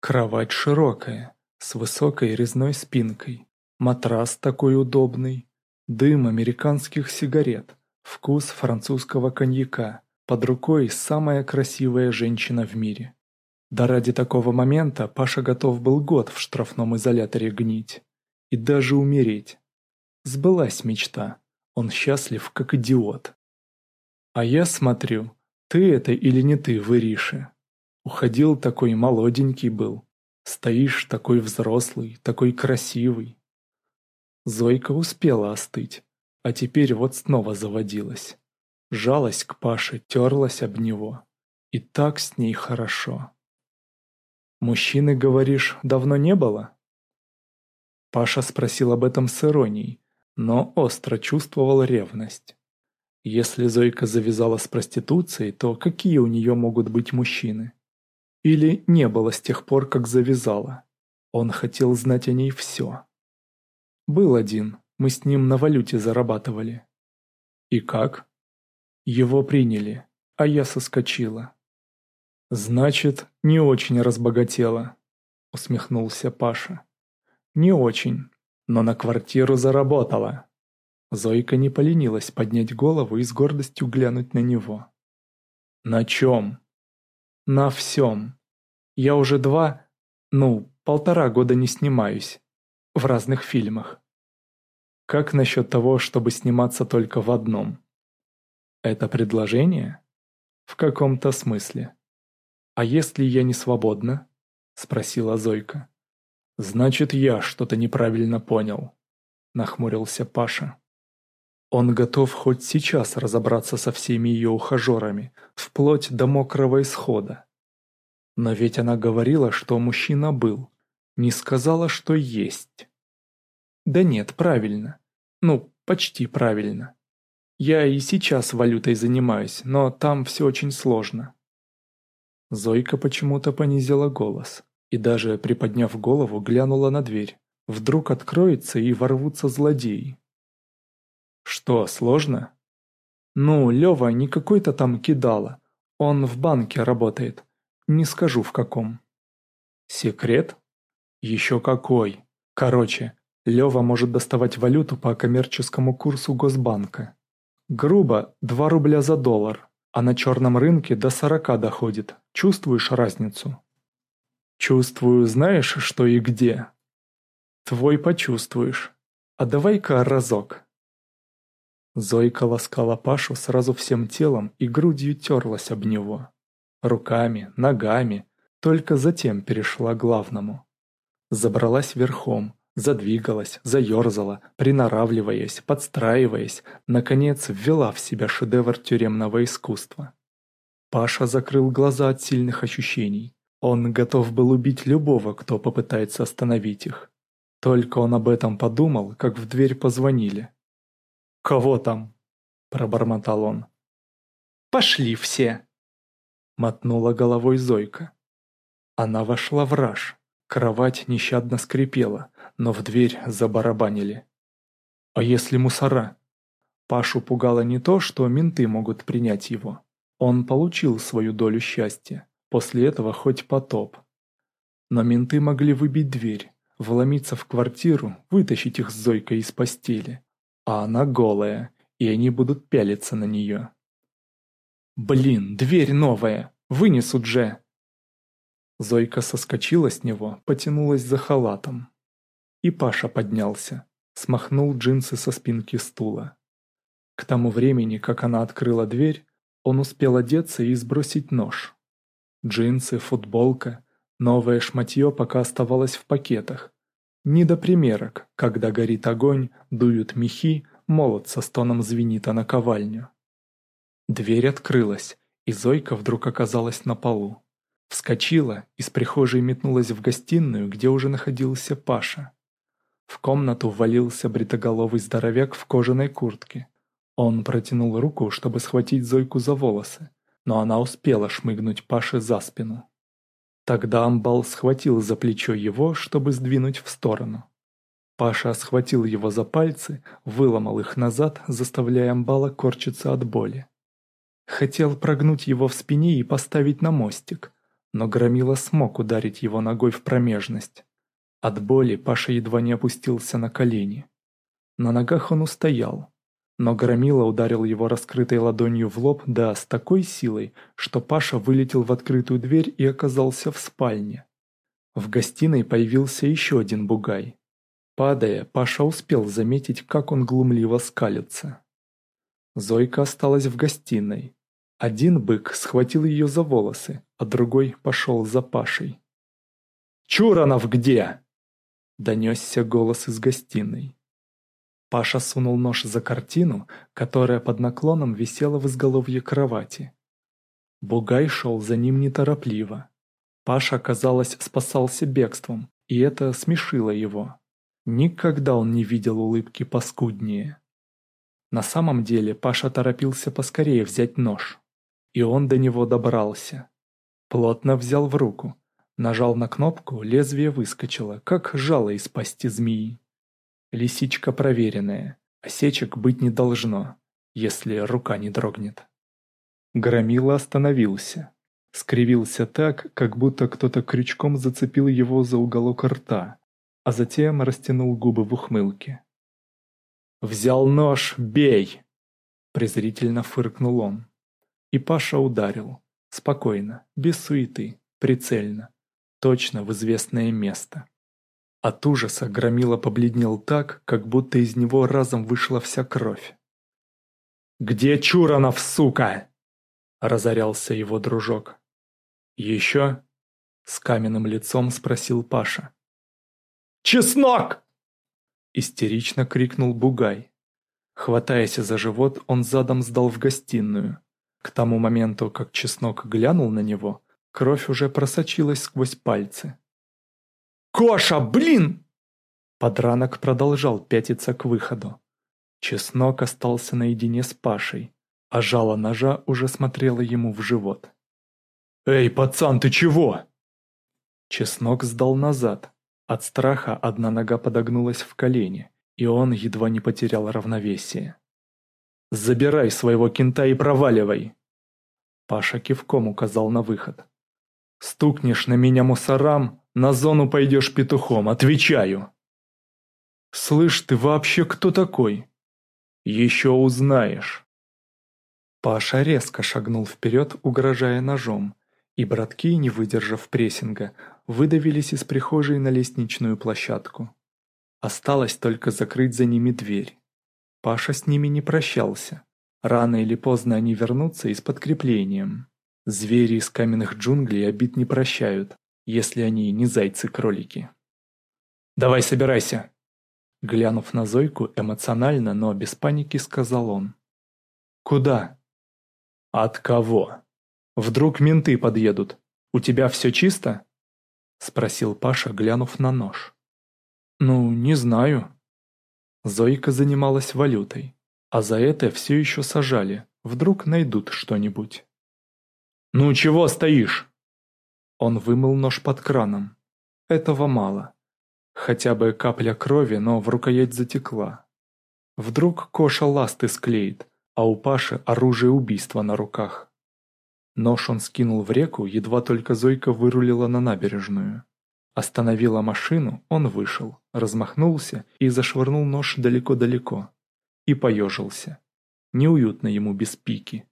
Кровать широкая, с высокой резной спинкой, матрас такой удобный, дым американских сигарет, вкус французского коньяка, под рукой самая красивая женщина в мире. Да ради такого момента Паша готов был год в штрафном изоляторе гнить. И даже умереть. Сбылась мечта. Он счастлив, как идиот. А я смотрю, ты это или не ты, Вырише? Уходил такой молоденький был. Стоишь такой взрослый, такой красивый. Зойка успела остыть, а теперь вот снова заводилась. Жалась к Паше, терлась об него. И так с ней хорошо. «Мужчины, говоришь, давно не было?» Паша спросил об этом с иронией, но остро чувствовал ревность. Если Зойка завязала с проституцией, то какие у нее могут быть мужчины? Или не было с тех пор, как завязала? Он хотел знать о ней все. Был один, мы с ним на валюте зарабатывали. И как? Его приняли, а я соскочила. Значит, не очень разбогатела, усмехнулся Паша. Не очень, но на квартиру заработала. Зойка не поленилась поднять голову и с гордостью глянуть на него. «На чем?» «На всем. Я уже два, ну, полтора года не снимаюсь. В разных фильмах. Как насчет того, чтобы сниматься только в одном?» «Это предложение?» «В каком-то смысле». «А если я не свободна?» — спросила Зойка. «Значит, я что-то неправильно понял», — нахмурился Паша. Он готов хоть сейчас разобраться со всеми ее ухажерами, вплоть до мокрого исхода. Но ведь она говорила, что мужчина был, не сказала, что есть. Да нет, правильно. Ну, почти правильно. Я и сейчас валютой занимаюсь, но там все очень сложно. Зойка почему-то понизила голос и даже, приподняв голову, глянула на дверь. Вдруг откроется и ворвутся злодеи. Что, сложно? Ну, Лёва не какой-то там кидала. Он в банке работает. Не скажу в каком. Секрет? Еще какой. Короче, Лёва может доставать валюту по коммерческому курсу Госбанка. Грубо 2 рубля за доллар, а на черном рынке до 40 доходит. Чувствуешь разницу? Чувствую, знаешь, что и где. Твой почувствуешь. А давай-ка разок. Зойка ласкала Пашу сразу всем телом и грудью терлась об него. Руками, ногами, только затем перешла к главному. Забралась верхом, задвигалась, заерзала, приноравливаясь, подстраиваясь, наконец ввела в себя шедевр тюремного искусства. Паша закрыл глаза от сильных ощущений. Он готов был убить любого, кто попытается остановить их. Только он об этом подумал, как в дверь позвонили. «Кого там?» – пробормотал он. «Пошли все!» – мотнула головой Зойка. Она вошла в раж. Кровать нещадно скрипела, но в дверь забарабанили. «А если мусора?» Пашу пугало не то, что менты могут принять его. Он получил свою долю счастья. После этого хоть потоп. Но менты могли выбить дверь, вломиться в квартиру, вытащить их с Зойкой из постели. А она голая, и они будут пялиться на нее. «Блин, дверь новая! Вынесут же!» Зойка соскочила с него, потянулась за халатом. И Паша поднялся, смахнул джинсы со спинки стула. К тому времени, как она открыла дверь, он успел одеться и сбросить нож. Джинсы, футболка, новое шматье пока оставалось в пакетах. Не до примерок, когда горит огонь, дуют мехи, молот со стоном звенит о наковальню. Дверь открылась, и Зойка вдруг оказалась на полу. Вскочила, из прихожей метнулась в гостиную, где уже находился Паша. В комнату ввалился бритоголовый здоровяк в кожаной куртке. Он протянул руку, чтобы схватить Зойку за волосы, но она успела шмыгнуть Паше за спину. Тогда Амбал схватил за плечо его, чтобы сдвинуть в сторону. Паша схватил его за пальцы, выломал их назад, заставляя Амбала корчиться от боли. Хотел прогнуть его в спине и поставить на мостик, но Громила смог ударить его ногой в промежность. От боли Паша едва не опустился на колени. На ногах он устоял, но Громила ударил его раскрытой ладонью в лоб, да с такой силой, что Паша вылетел в открытую дверь и оказался в спальне. В гостиной появился еще один бугай. Падая, Паша успел заметить, как он глумливо скалится. Зойка осталась в гостиной. Один бык схватил ее за волосы, а другой пошел за Пашей. «Чуранов где?» Донесся голос из гостиной. Паша сунул нож за картину, которая под наклоном висела в изголовье кровати. Бугай шел за ним неторопливо. Паша, казалось, спасался бегством, и это смешило его. Никогда он не видел улыбки паскуднее. На самом деле Паша торопился поскорее взять нож. И он до него добрался. Плотно взял в руку. Нажал на кнопку, лезвие выскочило, как жало из пасти змеи. Лисичка проверенная, осечек быть не должно, если рука не дрогнет. Громила остановился. Скривился так, как будто кто-то крючком зацепил его за уголок рта, а затем растянул губы в ухмылке. «Взял нож, бей!» Презрительно фыркнул он. И Паша ударил. Спокойно, без суеты, прицельно. Точно в известное место. От ужаса Громила побледнел так, как будто из него разом вышла вся кровь. «Где Чуранов, сука?» – разорялся его дружок. «Еще?» – с каменным лицом спросил Паша. «Чеснок!» Истерично крикнул Бугай. Хватаясь за живот, он задом сдал в гостиную. К тому моменту, как чеснок глянул на него, кровь уже просочилась сквозь пальцы. «Коша, блин!» Подранок продолжал пятиться к выходу. Чеснок остался наедине с Пашей, а жало ножа уже смотрело ему в живот. «Эй, пацан, ты чего?» Чеснок сдал назад, от страха одна нога подогнулась в колени, и он едва не потерял равновесие. «Забирай своего кента и проваливай!» Паша кивком указал на выход. «Стукнешь на меня мусорам, на зону пойдешь петухом, отвечаю!» «Слышь, ты вообще кто такой?» «Еще узнаешь!» Паша резко шагнул вперед, угрожая ножом, и братки, не выдержав прессинга, выдавились из прихожей на лестничную площадку. Осталось только закрыть за ними дверь. Паша с ними не прощался. Рано или поздно они вернутся и с подкреплением. Звери из каменных джунглей обид не прощают, если они не зайцы-кролики. «Давай собирайся!» Глянув на Зойку, эмоционально, но без паники сказал он. «Куда?» «От кого?» Вдруг менты подъедут. У тебя все чисто?» Спросил Паша, глянув на нож. «Ну, не знаю». Зойка занималась валютой, а за это все еще сажали. Вдруг найдут что-нибудь. «Ну чего стоишь?» Он вымыл нож под краном. Этого мало. Хотя бы капля крови, но в рукоять затекла. Вдруг Коша ласты склеит, а у Паши оружие убийства на руках. Нож он скинул в реку, едва только Зойка вырулила на набережную. Остановила машину, он вышел, размахнулся и зашвырнул нож далеко-далеко. И поежился. Неуютно ему без пики.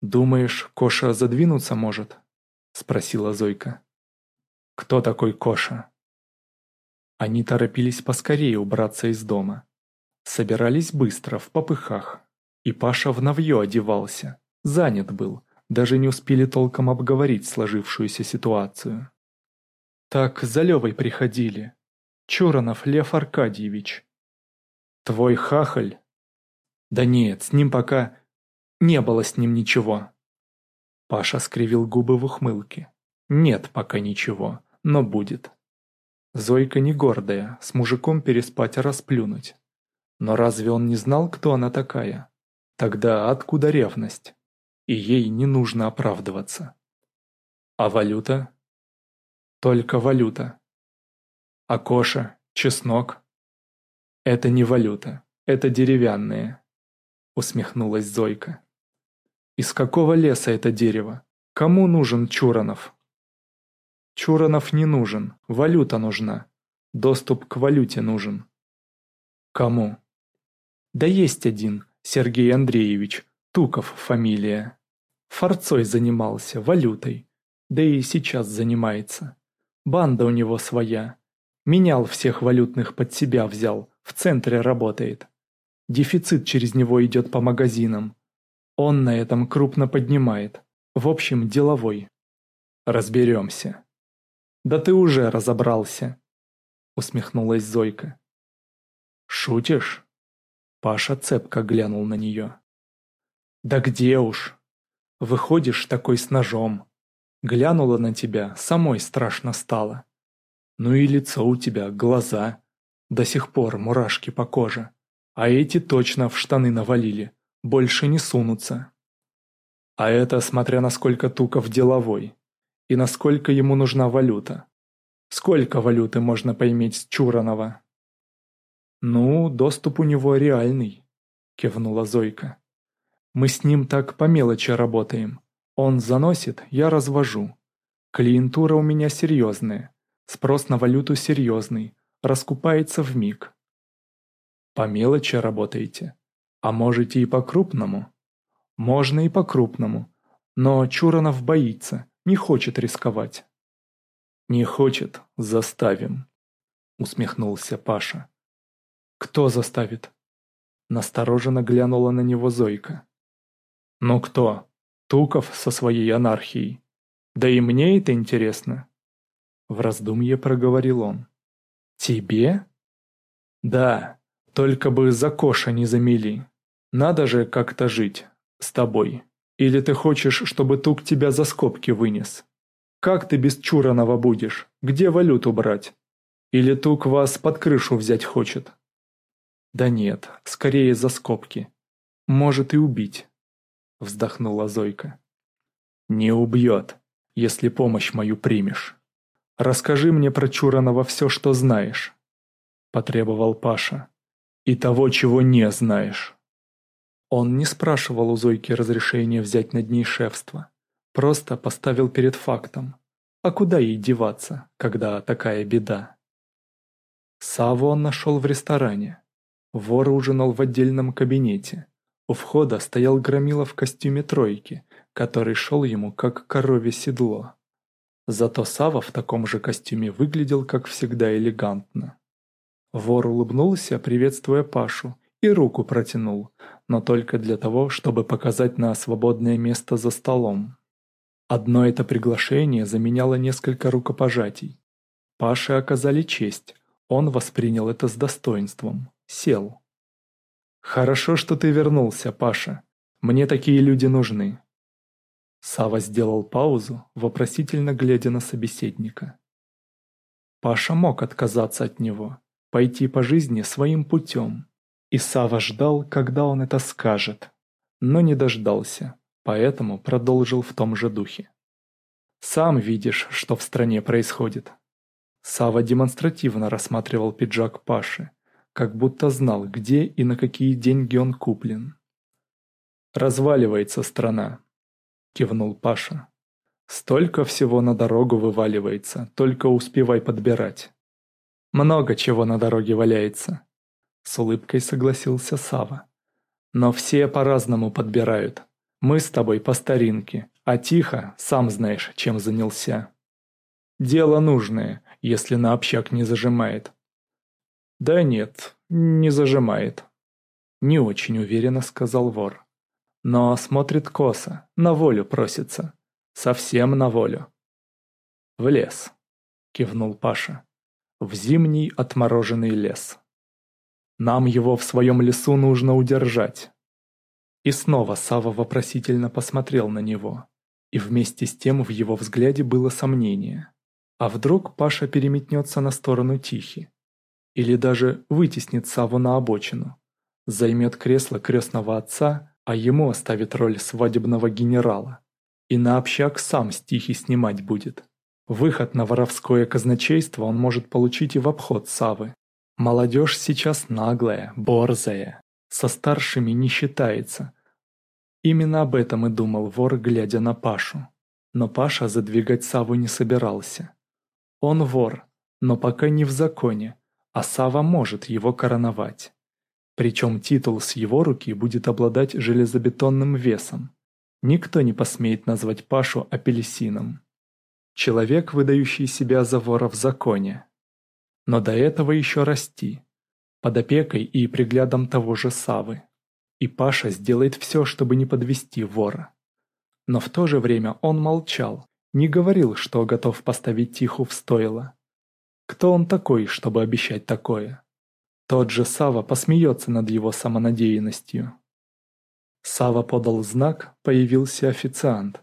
«Думаешь, Коша задвинуться может?» — спросила Зойка. «Кто такой Коша?» Они торопились поскорее убраться из дома. Собирались быстро, в попыхах. И Паша в навье одевался. Занят был, даже не успели толком обговорить сложившуюся ситуацию. Так за Левой приходили. Чуранов Лев Аркадьевич. Твой хахаль? Да нет, с ним пока... Не было с ним ничего. Паша скривил губы в ухмылке. Нет пока ничего, но будет. Зойка не гордая, с мужиком переспать, а расплюнуть. Но разве он не знал, кто она такая? Тогда откуда ревность? и ей не нужно оправдываться. А валюта? Только валюта. А коша, чеснок? Это не валюта, это деревянные, усмехнулась Зойка. Из какого леса это дерево? Кому нужен Чуранов? Чуранов не нужен, валюта нужна. Доступ к валюте нужен. Кому? Да есть один, Сергей Андреевич, Туков фамилия. Форцой занимался, валютой. Да и сейчас занимается. Банда у него своя. Менял всех валютных под себя взял, в центре работает. Дефицит через него идет по магазинам. Он на этом крупно поднимает. В общем, деловой. Разберемся. Да ты уже разобрался, усмехнулась Зойка. Шутишь? Паша цепко глянул на нее. Да где уж? Выходишь такой с ножом. Глянула на тебя, самой страшно стало. Ну и лицо у тебя, глаза. До сих пор мурашки по коже. А эти точно в штаны навалили. Больше не сунутся. А это смотря насколько Туков деловой. И насколько ему нужна валюта. Сколько валюты можно поиметь с Чуранова? Ну, доступ у него реальный, кивнула Зойка. Мы с ним так по мелочи работаем. Он заносит, я развожу. Клиентура у меня серьезная. Спрос на валюту серьезный. Раскупается в миг. По мелочи работаете. А можете и по-крупному? Можно и по-крупному. Но Чуранов боится, не хочет рисковать. Не хочет, заставим. Усмехнулся Паша. Кто заставит? Настороженно глянула на него Зойка. Ну кто? Туков со своей анархией. Да и мне это интересно. В раздумье проговорил он. Тебе? Да, только бы за коша не замели. Надо же как-то жить с тобой. Или ты хочешь, чтобы Тук тебя за скобки вынес? Как ты без Чуранова будешь? Где валюту брать? Или Тук вас под крышу взять хочет? Да нет, скорее за скобки. Может и убить вздохнула Зойка. «Не убьет, если помощь мою примешь. Расскажи мне про Чуранова все, что знаешь», – потребовал Паша. «И того, чего не знаешь». Он не спрашивал у Зойки разрешения взять над ней шефство, просто поставил перед фактом. А куда ей деваться, когда такая беда? Саву он нашел в ресторане. Вор ужинал в отдельном кабинете. У входа стоял громила в костюме тройки, который шел ему как коровье седло. Зато Сава в таком же костюме выглядел, как всегда, элегантно. Вор улыбнулся, приветствуя Пашу, и руку протянул, но только для того, чтобы показать на свободное место за столом. Одно это приглашение заменяло несколько рукопожатий. Паше оказали честь, он воспринял это с достоинством, сел. «Хорошо, что ты вернулся, Паша. Мне такие люди нужны». Сава сделал паузу, вопросительно глядя на собеседника. Паша мог отказаться от него, пойти по жизни своим путем. И Сава ждал, когда он это скажет, но не дождался, поэтому продолжил в том же духе. «Сам видишь, что в стране происходит». Сава демонстративно рассматривал пиджак Паши, как будто знал, где и на какие деньги он куплен. «Разваливается страна», – кивнул Паша. «Столько всего на дорогу вываливается, только успевай подбирать». «Много чего на дороге валяется», – с улыбкой согласился Сава. «Но все по-разному подбирают. Мы с тобой по старинке, а тихо, сам знаешь, чем занялся. Дело нужное, если на общак не зажимает, «Да нет, не зажимает», – не очень уверенно сказал вор. «Но смотрит косо, на волю просится. Совсем на волю». «В лес», – кивнул Паша. «В зимний отмороженный лес. Нам его в своем лесу нужно удержать». И снова Сава вопросительно посмотрел на него. И вместе с тем в его взгляде было сомнение. А вдруг Паша переметнется на сторону Тихи? Или даже вытеснит Саву на обочину. Займет кресло крестного отца, а ему оставит роль свадебного генерала. И на общак сам стихи снимать будет. Выход на воровское казначейство он может получить и в обход Савы. Молодежь сейчас наглая, борзая, со старшими не считается. Именно об этом и думал вор, глядя на Пашу. Но Паша задвигать Саву не собирался. Он вор, но пока не в законе, а Сава может его короновать. Причем титул с его руки будет обладать железобетонным весом. Никто не посмеет назвать Пашу апельсином. Человек, выдающий себя за вора в законе. Но до этого еще расти. Под опекой и приглядом того же Савы. И Паша сделает все, чтобы не подвести вора. Но в то же время он молчал, не говорил, что готов поставить Тиху в стойло. Кто он такой, чтобы обещать такое? Тот же Сава посмеется над его самонадеянностью. Сава подал знак, появился официант.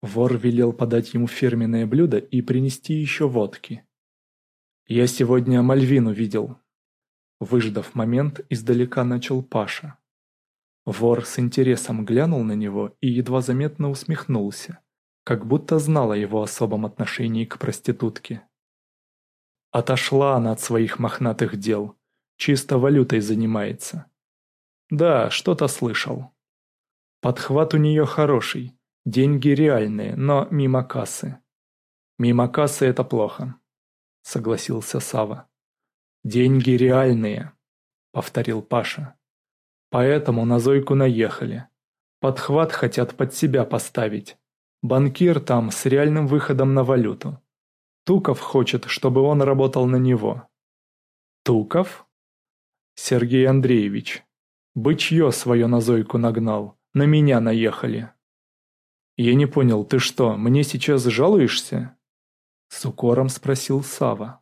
Вор велел подать ему фирменное блюдо и принести еще водки. «Я сегодня Мальвину видел». Выждав момент, издалека начал Паша. Вор с интересом глянул на него и едва заметно усмехнулся, как будто знал о его особом отношении к проститутке. Отошла она от своих мохнатых дел, Чисто валютой занимается. Да, что-то слышал. Подхват у нее хороший. Деньги реальные, но мимо кассы. Мимо кассы это плохо, согласился Сава. Деньги реальные, повторил Паша. Поэтому на Зойку наехали. Подхват хотят под себя поставить. Банкир там с реальным выходом на валюту. Туков хочет, чтобы он работал на него. Туков? Сергей Андреевич, бычье свое на Зойку нагнал, на меня наехали. Я не понял, ты что, мне сейчас жалуешься? С укором спросил Сава.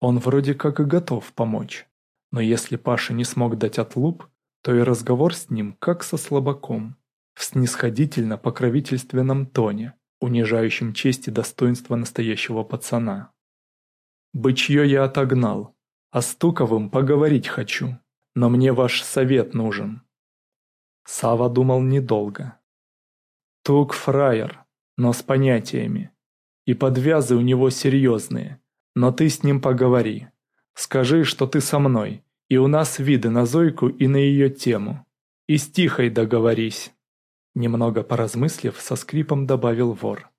Он вроде как и готов помочь, но если Паша не смог дать отлуп, то и разговор с ним как со слабаком, в снисходительно-покровительственном тоне, унижающем честь и достоинство настоящего пацана. Бычье я отогнал, о Стуковым поговорить хочу, но мне ваш совет нужен. Сава думал недолго. Тук фраер, но с понятиями. И подвязы у него серьезные, но ты с ним поговори. Скажи, что ты со мной, и у нас виды на Зойку и на ее тему. И с Тихой договорись. Немного поразмыслив, со скрипом добавил вор.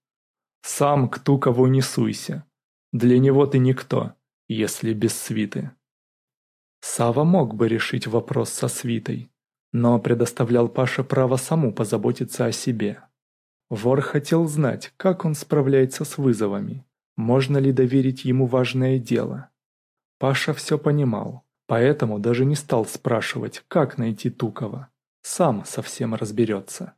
Сам к Тукову не суйся. Для него ты никто если без свиты. Сава мог бы решить вопрос со свитой, но предоставлял Паше право саму позаботиться о себе. Вор хотел знать, как он справляется с вызовами, можно ли доверить ему важное дело. Паша все понимал, поэтому даже не стал спрашивать, как найти Тукова. Сам совсем разберется.